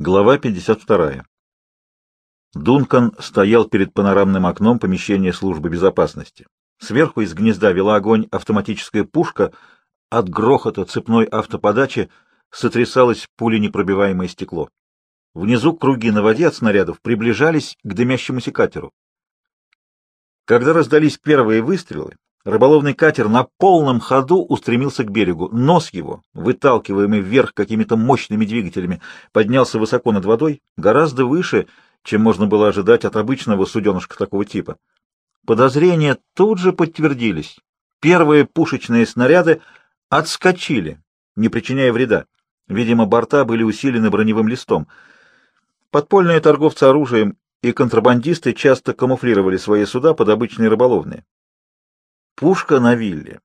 Глава 52. Дункан стоял перед панорамным окном помещения службы безопасности. Сверху из гнезда вела огонь автоматическая пушка. От грохота цепной автоподачи сотрясалось пуленепробиваемое стекло. Внизу круги на воде от снарядов приближались к дымящемуся катеру. Когда раздались первые выстрелы, Рыболовный катер на полном ходу устремился к берегу. Нос его, выталкиваемый вверх какими-то мощными двигателями, поднялся высоко над водой, гораздо выше, чем можно было ожидать от обычного суденышка такого типа. Подозрения тут же подтвердились. Первые пушечные снаряды отскочили, не причиняя вреда. Видимо, борта были усилены броневым листом. Подпольные торговцы оружием и контрабандисты часто камуфлировали свои суда под обычные рыболовные. Пушка на вилле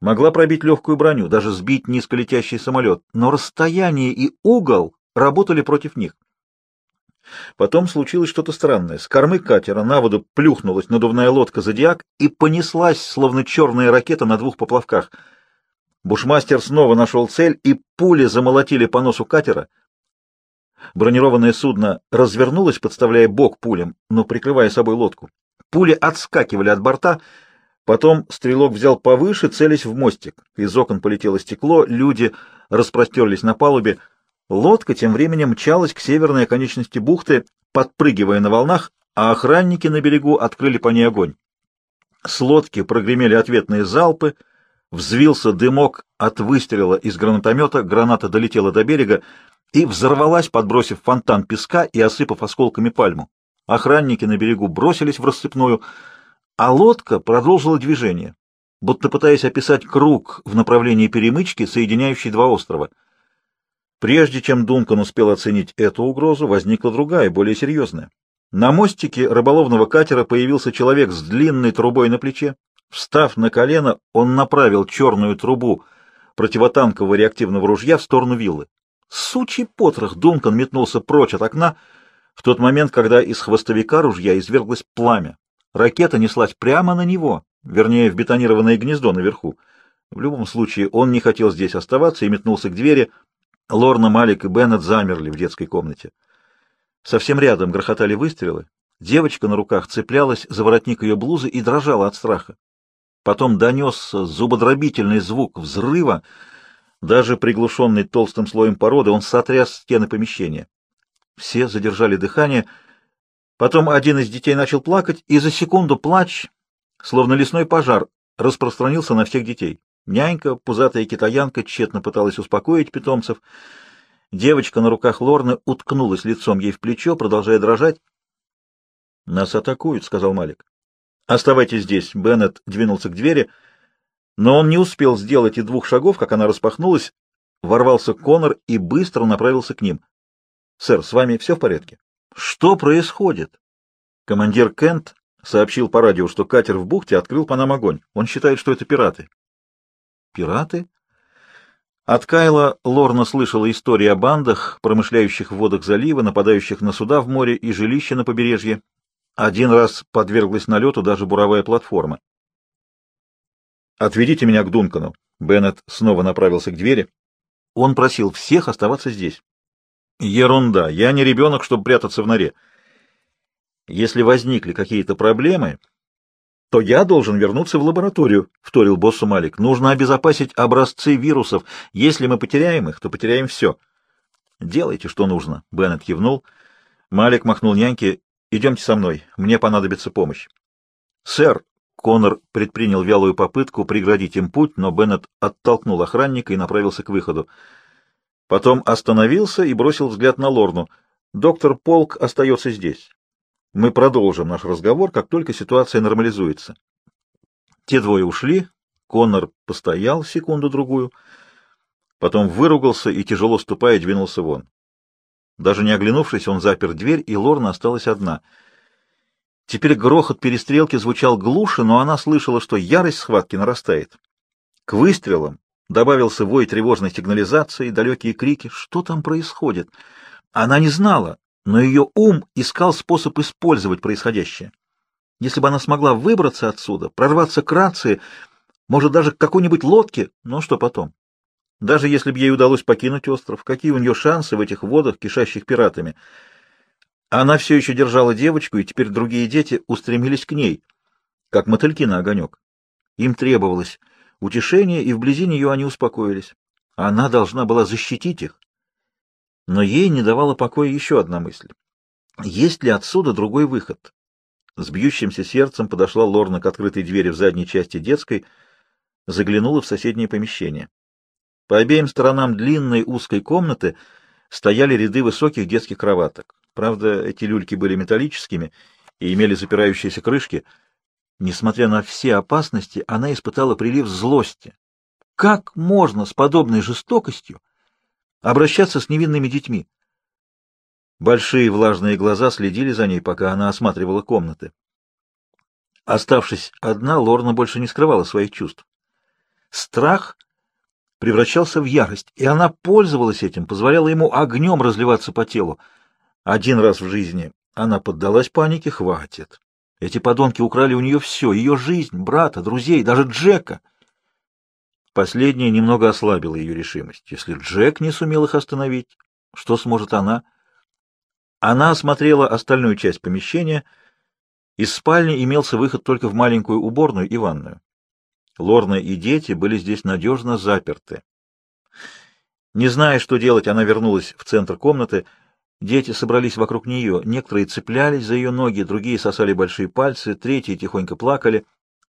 могла пробить легкую броню, даже сбить низколетящий самолет, но расстояние и угол работали против них. Потом случилось что-то странное. С кормы катера на воду плюхнулась надувная лодка «Зодиак» и понеслась, словно черная ракета на двух поплавках. Бушмастер снова нашел цель, и пули замолотили по носу катера. Бронированное судно развернулось, подставляя бок пулям, но прикрывая собой лодку. Пули отскакивали от борта — Потом стрелок взял повыше, целясь в мостик. Из окон полетело стекло, люди распростерлись на палубе. Лодка тем временем мчалась к северной оконечности бухты, подпрыгивая на волнах, а охранники на берегу открыли по ней огонь. С лодки прогремели ответные залпы, взвился дымок от выстрела из гранатомета, граната долетела до берега и взорвалась, подбросив фонтан песка и осыпав осколками пальму. Охранники на берегу бросились в рассыпную, а лодка продолжила движение, будто пытаясь описать круг в направлении перемычки, соединяющей два острова. Прежде чем Дункан успел оценить эту угрозу, возникла другая, более серьезная. На мостике рыболовного катера появился человек с длинной трубой на плече. Встав на колено, он направил черную трубу противотанкового реактивного ружья в сторону виллы. Сучий потрох Дункан метнулся прочь от окна в тот момент, когда из хвостовика ружья изверглось пламя. Ракета неслась прямо на него, вернее, в бетонированное гнездо наверху. В любом случае, он не хотел здесь оставаться и метнулся к двери. Лорна, Малик и Беннет замерли в детской комнате. Совсем рядом грохотали выстрелы. Девочка на руках цеплялась за воротник ее блузы и дрожала от страха. Потом донесся зубодробительный звук взрыва. Даже приглушенный толстым слоем породы, он сотряс стены помещения. Все задержали дыхание — Потом один из детей начал плакать, и за секунду плач, словно лесной пожар, распространился на всех детей. Нянька, пузатая китаянка, тщетно пыталась успокоить питомцев. Девочка на руках Лорны уткнулась лицом ей в плечо, продолжая дрожать. «Нас атакуют», — сказал Малик. «Оставайтесь здесь». Беннет двинулся к двери, но он не успел сделать и двух шагов, как она распахнулась. Ворвался Конор и быстро направился к ним. «Сэр, с вами все в порядке?» Что происходит? Командир Кент сообщил по радио, что катер в бухте открыл по нам огонь. Он считает, что это пираты. Пираты? От Кайла Лорна слышала истории о бандах, промышляющих в водах залива, нападающих на суда в море и жилища на побережье. Один раз подверглась налету даже буровая платформа. «Отведите меня к Дункану». Беннет снова направился к двери. Он просил всех оставаться здесь. Ерунда. Я не ребенок, чтобы прятаться в норе. Если возникли какие-то проблемы, то я должен вернуться в лабораторию, — вторил боссу Малик. Нужно обезопасить образцы вирусов. Если мы потеряем их, то потеряем все. Делайте, что нужно, — Беннет кивнул. Малик махнул няньке. Идемте со мной. Мне понадобится помощь. Сэр, Конор предпринял вялую попытку преградить им путь, но Беннет оттолкнул охранника и направился к выходу. Потом остановился и бросил взгляд на Лорну. «Доктор Полк остается здесь. Мы продолжим наш разговор, как только ситуация нормализуется». Те двое ушли. Коннор постоял секунду-другую, потом выругался и, тяжело ступая, двинулся вон. Даже не оглянувшись, он запер дверь, и Лорна осталась одна. Теперь грохот перестрелки звучал глуше, но она слышала, что ярость схватки нарастает. К выстрелам Добавился вой тревожной сигнализации, далекие крики. Что там происходит? Она не знала, но ее ум искал способ использовать происходящее. Если бы она смогла выбраться отсюда, прорваться к рации, может, даже к какой-нибудь лодке, но что потом? Даже если бы ей удалось покинуть остров, какие у нее шансы в этих водах, кишащих пиратами? Она все еще держала девочку, и теперь другие дети устремились к ней, как мотыльки на огонек. Им требовалось утешение, и вблизи нее они успокоились. Она должна была защитить их. Но ей не давала покоя еще одна мысль. Есть ли отсюда другой выход? С бьющимся сердцем подошла Лорна к открытой двери в задней части детской, заглянула в соседнее помещение. По обеим сторонам длинной узкой комнаты стояли ряды высоких детских кроваток. Правда, эти люльки были металлическими и имели запирающиеся крышки. Несмотря на все опасности, она испытала прилив злости. Как можно с подобной жестокостью обращаться с невинными детьми? Большие влажные глаза следили за ней, пока она осматривала комнаты. Оставшись одна, Лорна больше не скрывала своих чувств. Страх превращался в ярость, и она пользовалась этим, позволяла ему огнем разливаться по телу. Один раз в жизни она поддалась панике, хватит. Эти подонки украли у нее все, ее жизнь, брата, друзей, даже Джека. Последнее немного ослабило ее решимость. Если Джек не сумел их остановить, что сможет она? Она осмотрела остальную часть помещения. Из спальни имелся выход только в маленькую уборную и ванную. Лорна и дети были здесь надежно заперты. Не зная, что делать, она вернулась в центр комнаты. Дети собрались вокруг нее. Некоторые цеплялись за ее ноги, другие сосали большие пальцы, третьи тихонько плакали.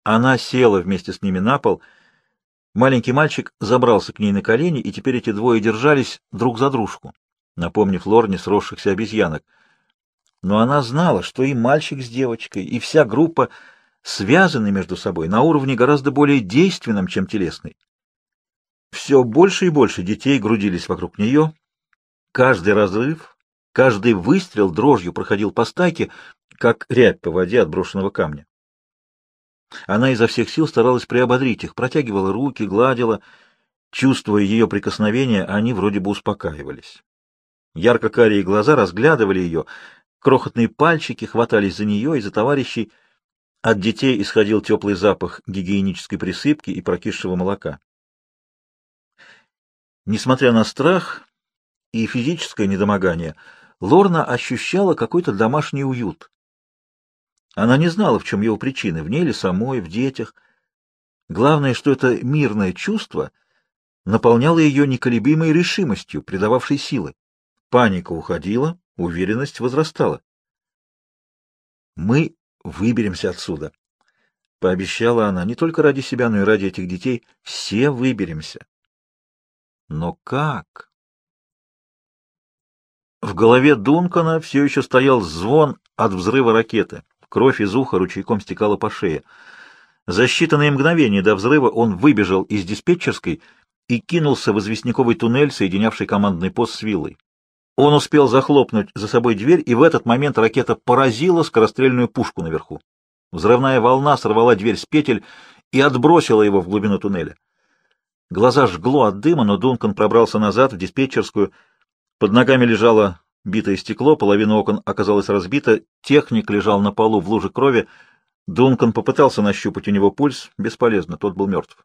Она села вместе с ними на пол. Маленький мальчик забрался к ней на колени, и теперь эти двое держались друг за дружку напомнив Лорне сросшихся обезьянок. Но она знала, что и мальчик с девочкой, и вся группа связаны между собой на уровне гораздо более действенном, чем телесный. Все больше и больше детей грудились вокруг нее. Каждый разрыв, каждый выстрел дрожью проходил по стайке, как рябь по воде от брошенного камня. Она изо всех сил старалась приободрить их, протягивала руки, гладила. Чувствуя ее прикосновения, они вроде бы успокаивались. Ярко-карие глаза разглядывали ее, крохотные пальчики хватались за нее и за товарищей. От детей исходил теплый запах гигиенической присыпки и прокисшего молока. Несмотря на страх и физическое недомогание, Лорна ощущала какой-то домашний уют. Она не знала, в чем его причины, в ней или самой, в детях. Главное, что это мирное чувство наполняло ее неколебимой решимостью, придававшей силы. Паника уходила, уверенность возрастала. «Мы выберемся отсюда», — пообещала она, не только ради себя, но и ради этих детей. «Все выберемся». Но как? В голове Дункана все еще стоял звон от взрыва ракеты. Кровь из уха ручейком стекала по шее. За считанные мгновения до взрыва он выбежал из диспетчерской и кинулся в известняковый туннель, соединявший командный пост с виллой. Он успел захлопнуть за собой дверь, и в этот момент ракета поразила скорострельную пушку наверху. Взрывная волна сорвала дверь с петель и отбросила его в глубину туннеля. Глаза жгло от дыма, но Дункан пробрался назад в диспетчерскую. Под ногами лежало битое стекло, половина окон оказалась разбита, техник лежал на полу в луже крови. Дункан попытался нащупать у него пульс, бесполезно, тот был мертв.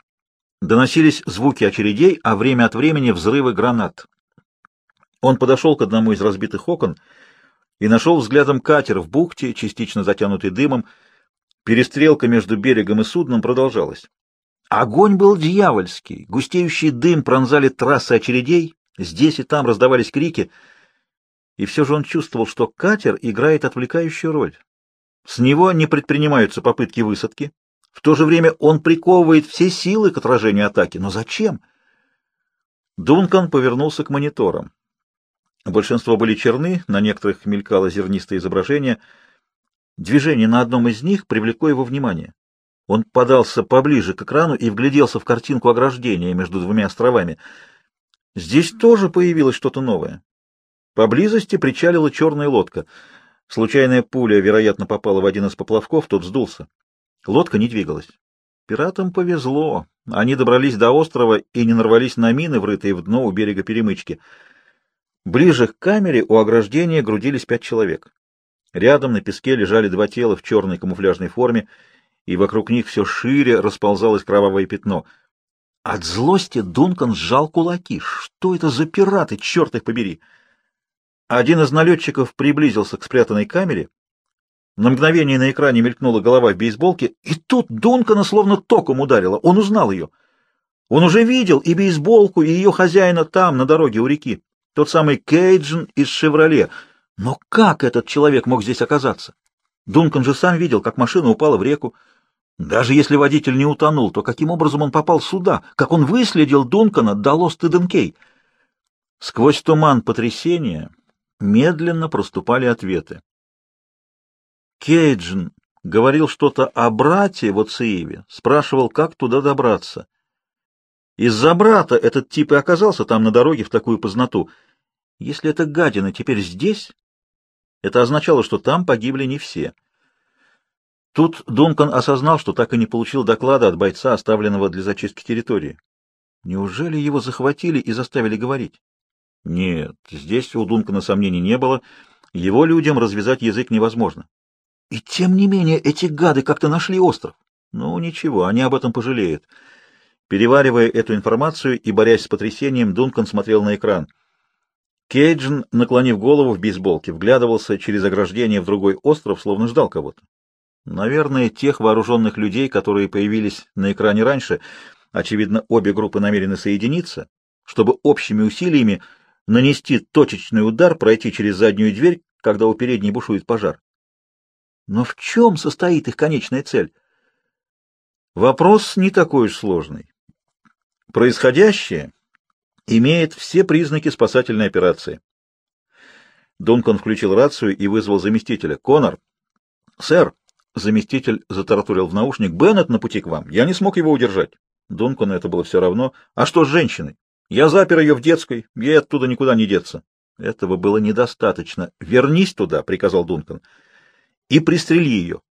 Доносились звуки очередей, а время от времени взрывы гранат. Он подошел к одному из разбитых окон и нашел взглядом катер в бухте, частично затянутый дымом. Перестрелка между берегом и судном продолжалась. Огонь был дьявольский, густеющий дым пронзали трассы очередей, здесь и там раздавались крики, и все же он чувствовал, что катер играет отвлекающую роль. С него не предпринимаются попытки высадки, в то же время он приковывает все силы к отражению атаки. Но зачем? Дункан повернулся к мониторам. Большинство были черны, на некоторых мелькало зернистое изображение. Движение на одном из них привлекло его внимание. Он подался поближе к экрану и вгляделся в картинку ограждения между двумя островами. Здесь тоже появилось что-то новое. Поблизости причалила черная лодка. Случайная пуля, вероятно, попала в один из поплавков, тот сдулся. Лодка не двигалась. Пиратам повезло. Они добрались до острова и не нарвались на мины, врытые в дно у берега перемычки — Ближе к камере у ограждения грудились пять человек. Рядом на песке лежали два тела в черной камуфляжной форме, и вокруг них все шире расползалось кровавое пятно. От злости Дункан сжал кулаки. Что это за пираты, черт их побери! Один из налетчиков приблизился к спрятанной камере. На мгновение на экране мелькнула голова в бейсболке, и тут Дункана словно током ударило. Он узнал ее. Он уже видел и бейсболку, и ее хозяина там, на дороге у реки. Тот самый Кейджин из «Шевроле». Но как этот человек мог здесь оказаться? Дункан же сам видел, как машина упала в реку. Даже если водитель не утонул, то каким образом он попал сюда? Как он выследил Дункана до Лост-Эденкей? Сквозь туман потрясения медленно проступали ответы. Кейджин говорил что-то о брате в Оциеве, спрашивал, как туда добраться. Из-за брата этот тип и оказался там на дороге в такую познату. Если эта гадина теперь здесь, это означало, что там погибли не все. Тут Дункан осознал, что так и не получил доклада от бойца, оставленного для зачистки территории. Неужели его захватили и заставили говорить? Нет, здесь у Дункана сомнений не было. Его людям развязать язык невозможно. И тем не менее эти гады как-то нашли остров. Ну, ничего, они об этом пожалеют. Переваривая эту информацию и борясь с потрясением, Дункан смотрел на экран. Кейджин, наклонив голову в бейсболке, вглядывался через ограждение в другой остров, словно ждал кого-то. Наверное, тех вооруженных людей, которые появились на экране раньше, очевидно, обе группы намерены соединиться, чтобы общими усилиями нанести точечный удар, пройти через заднюю дверь, когда у передней бушует пожар. Но в чем состоит их конечная цель? Вопрос не такой уж сложный. Происходящее имеет все признаки спасательной операции. Дункан включил рацию и вызвал заместителя. «Конор!» «Сэр!» — заместитель затаратурил в наушник. «Беннет на пути к вам. Я не смог его удержать». Дункану это было все равно. «А что с женщиной?» Я запер ее в детской, ей оттуда никуда не деться. Этого было недостаточно. Вернись туда, приказал Дункан, и пристрели ее.